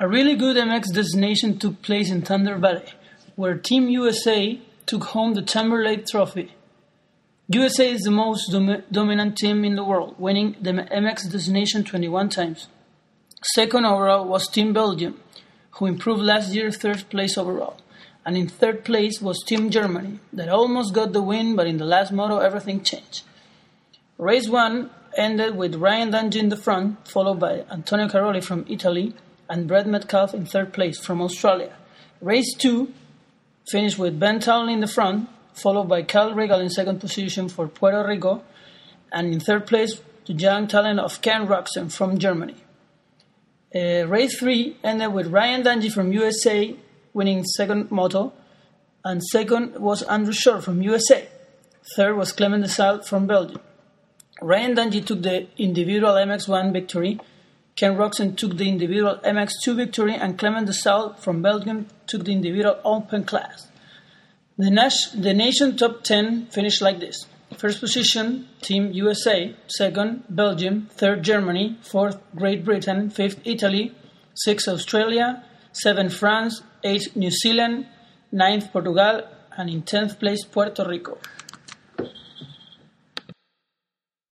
A really good MX des Nations took place in Thunder Valley, where Team USA took home the Timberlake Trophy. USA is the most dom- dominant team in the world, winning the MX des Nations 21 times. Second overall was Team Belgium, who improved last year third place overall. And in third place was Team Germany, that almost got the win, but in the last moto everything changed. Race 1 ended with Ryan Dungey in the front, followed by Antonio Cairoli from Italy and Brett Metcalfe in third place from Australia. Race 2 finished with Ben Townley in the front, followed by Kyle Regal in second position for Puerto Rico, and in third place, the young talent of Ken Roczen from Germany. Uh, race 3 ended with Ryan Dungey from USA winning second moto, and second was Andrew Short from USA. Third was Clement Desalle from Belgium. Ryan Dungey took the individual MX1 victory, Ken Roczen took the individual MX2 victory, and Clement Desalle from Belgium took the individual open class. The, nas- the nation top 10 finished like this. First position, Team USA. Second, Belgium. Third, Germany. Fourth, Great Britain. Fifth, Italy. Sixth, Australia. Seventh, France. Eighth, New Zealand. Ninth, Portugal. And in tenth place, Puerto Rico.